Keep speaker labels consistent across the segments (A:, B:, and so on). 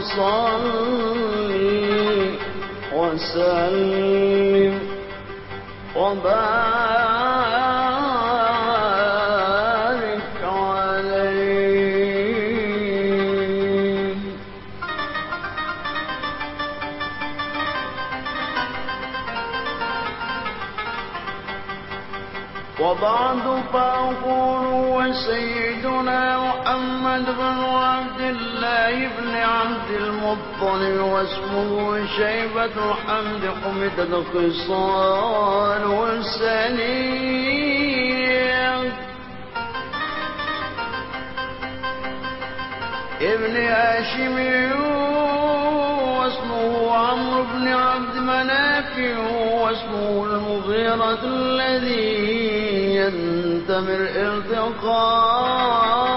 A: صل وسلم وبارك عليه. وبعد فأقول وسيدنا محمد بن عبد الله بن عبد المطلب واسمه شيبة الحمد حمدت خصال والسنين. ابن هاشم واسمه عمرو بن عبد مناف واسمه المغيرة الذي ينتمر التقاء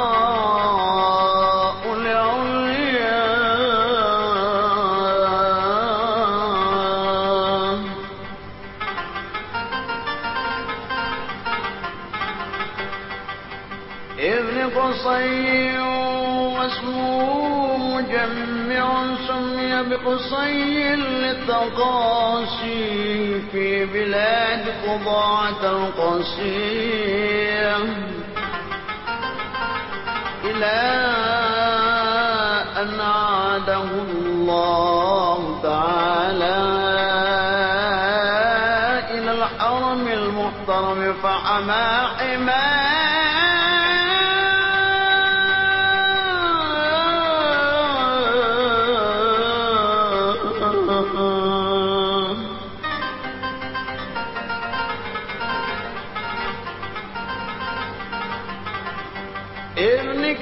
A: واسمه مجمع سمي بقصي للتقاصي في بلاد إلى أن عاده الله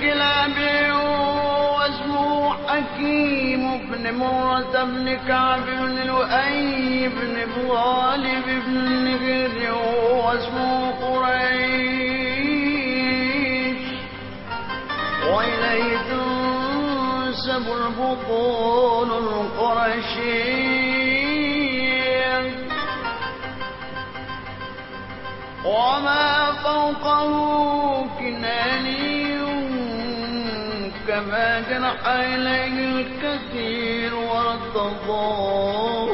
A: كلاب واسمه حكيم بن مرة بن كعب بن لؤي بن غالب بن غر واسمه قريش. وإليه تنسب البطون القرشية وما فوقه كناني كما جنح إليه الكثير وارتضاه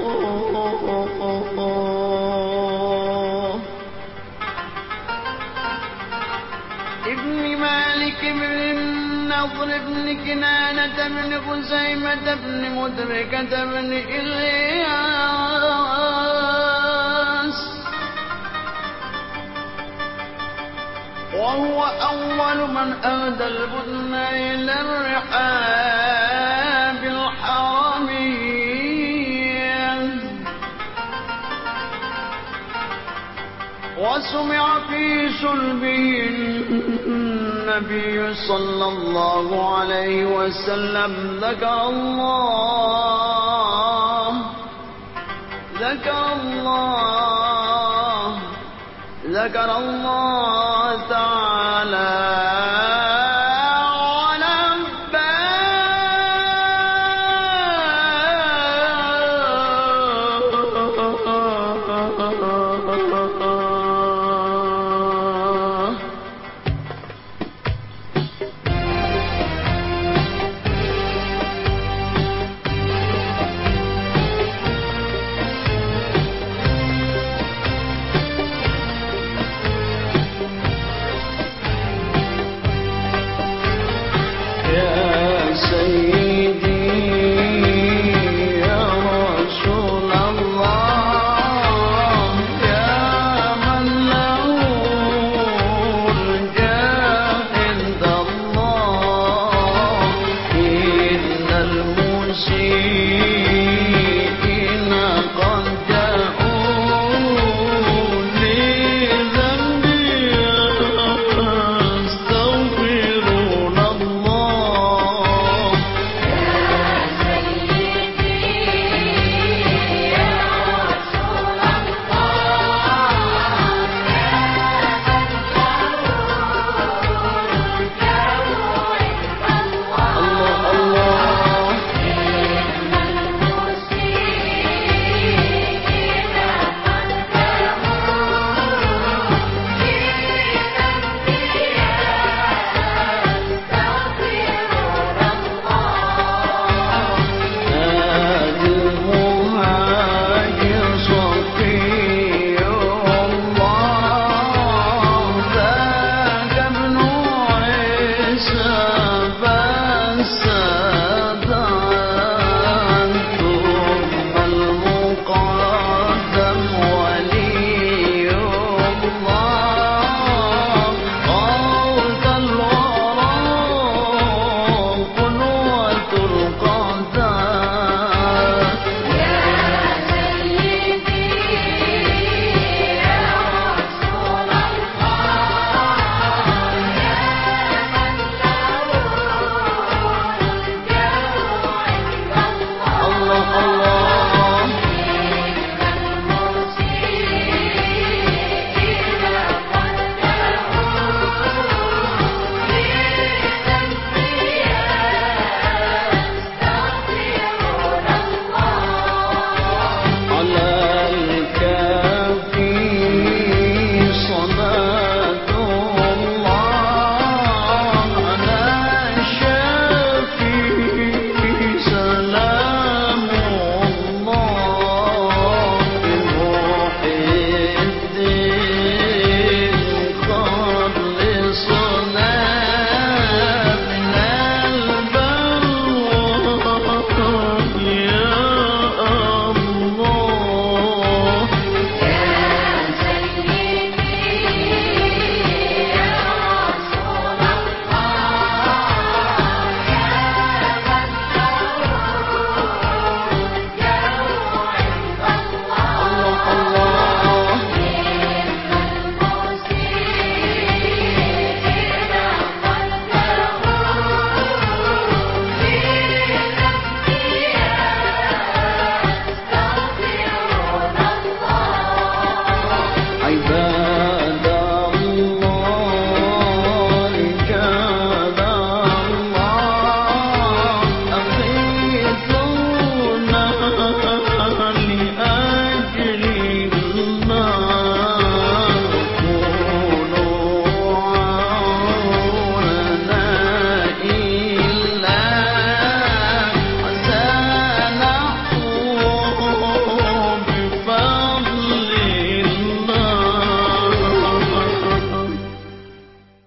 A: ابن مالك بن النضر بن كنانة بن خزيمة بن مدركة بن إلياس. وهو أول من أهدى البدن إلى الرحاب الحرمية وسمع في صلبه النبي صلى الله عليه وسلم ذكر الله ذكر الله. ذكر الله تعالى.